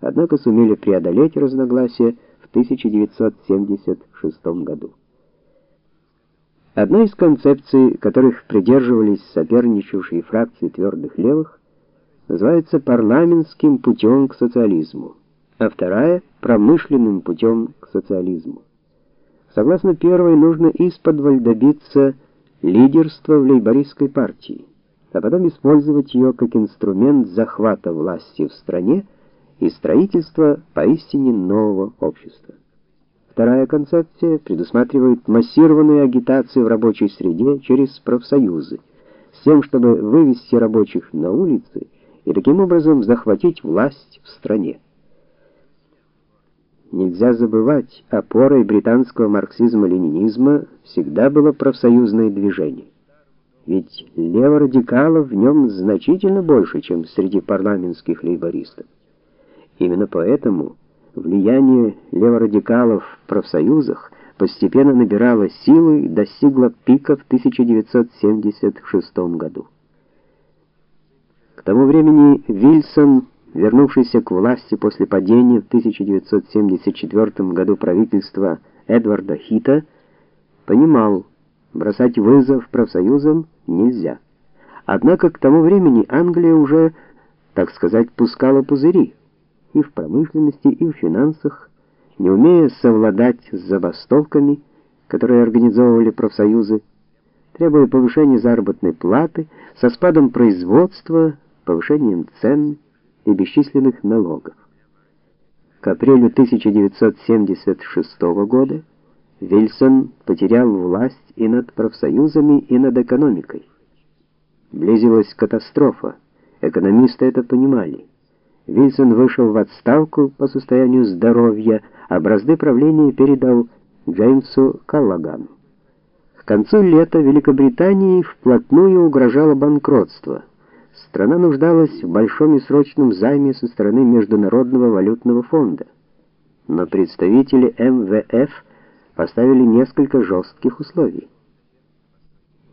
однако сумели преодолеть разногласия в 1976 году. Одна из концепций, которых придерживались соперничавшие фракции твердых левых, называется парламентским путем к социализму, а вторая промышленным путем к социализму. Согласно первой, нужно исподволь добиться лидерства в лейбористской партии, а потом использовать ее как инструмент захвата власти в стране и строительства поистине нового общества. Вторая концепция предусматривает массированную агитацию в рабочей среде через профсоюзы, с тем, чтобы вывести рабочих на улицы и таким образом захватить власть в стране. Нельзя забывать, опорой британского марксизма-ленинизма всегда было профсоюзное движение. Ведь леворадикалов в нем значительно больше, чем среди парламентских лейбористов. Именно поэтому влияние леворадикалов в профсоюзах постепенно набирало силу и достигло пика в 1976 году. К тому времени Вильсон, вернувшийся к власти после падения в 1974 году правительства Эдварда Хита, понимал, бросать вызов профсоюзам нельзя. Однако к тому времени Англия уже, так сказать, пускала пузыри и в промышленности, и в финансах, не умея совладать с забастовками, которые организовывали профсоюзы, требуя повышения заработной платы, со спадом производства, повышением цен и бесчисленных налогов. К апрелю 1976 года Вильсон потерял власть и над профсоюзами, и над экономикой. Близилась катастрофа. Экономисты это понимали. Вильсон вышел в отставку по состоянию здоровья, а бразды правления передал Джеймсу Каллагану. К концу лета Великобритании вплотную угрожало банкротство. Страна нуждалась в большом и срочном займе со стороны Международного валютного фонда. Но представители МВФ поставили несколько жестких условий.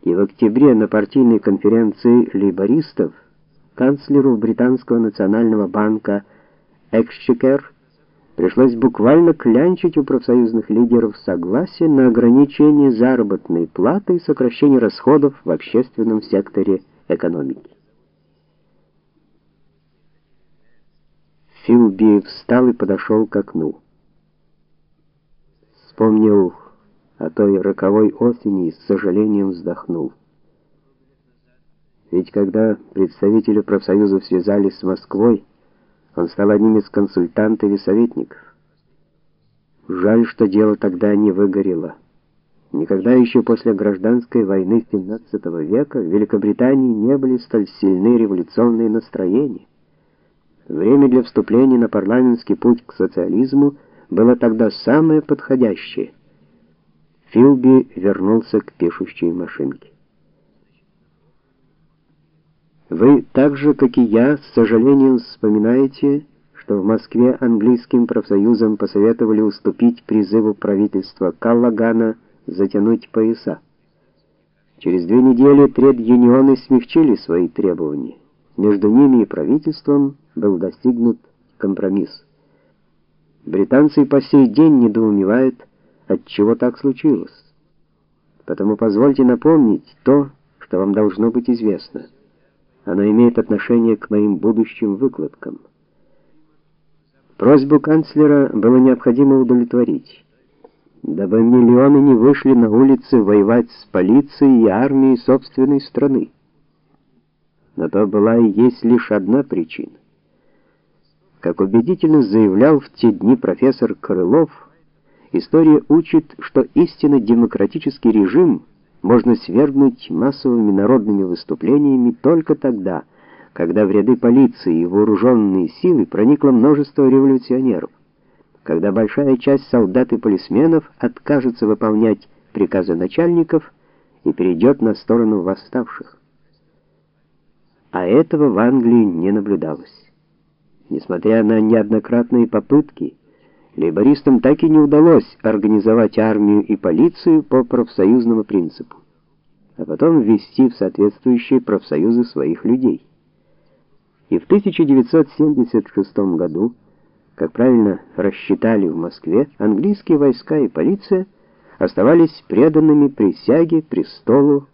И в октябре на партийной конференции лейбористов канцлеру британского национального банка Эксчекер пришлось буквально клянчить у профсоюзных лидеров согласие на ограничение заработной платы и сокращение расходов в общественном секторе экономики. Филби встал и подошел к окну. Вспомнил о той роковой осени и с сожалением вздохнул. Ведь когда представители профсоюзов связались с Москвой, он стал одним из консультантов и советников. Жаль, что дело тогда не выгорело. Никогда еще после гражданской войны XVII века в Великобритании не были столь сильны революционные настроения. Время для вступления на парламентский путь к социализму было тогда самое подходящее. Филби вернулся к пишущей машинке. Вы так же, как и я, с сожалением вспоминаете, что в Москве английским профсоюзам посоветовали уступить призыву правительства Каллагана затянуть пояса. Через две недели тред-юнионы смягчили свои требования. Между ними и правительством был достигнут компромисс. Британцы по сей день недоумевают, от чего так случилось. Потому позвольте напомнить то, что вам должно быть известно. Оно имеет отношение к моим будущим выкладкам. Просьбу канцлера было необходимо удовлетворить, дабы миллионы не вышли на улицы воевать с полицией и армией собственной страны. Но то была и есть лишь одна причина. Как убедительно заявлял в те дни профессор Крылов, история учит, что истинно демократический режим – можно свергнуть массовыми народными выступлениями только тогда, когда в ряды полиции и вооруженные силы проникло множество революционеров, когда большая часть солдат и полисменов откажется выполнять приказы начальников и перейдет на сторону восставших. А этого в Англии не наблюдалось. Несмотря на неоднократные попытки, лейбористам так и не удалось организовать армию и полицию по профсоюзному принципу, а потом ввести в соответствующие профсоюзы своих людей. И в 1976 году как правильно рассчитали в Москве, английские войска и полиция оставались преданными присяге, престолу,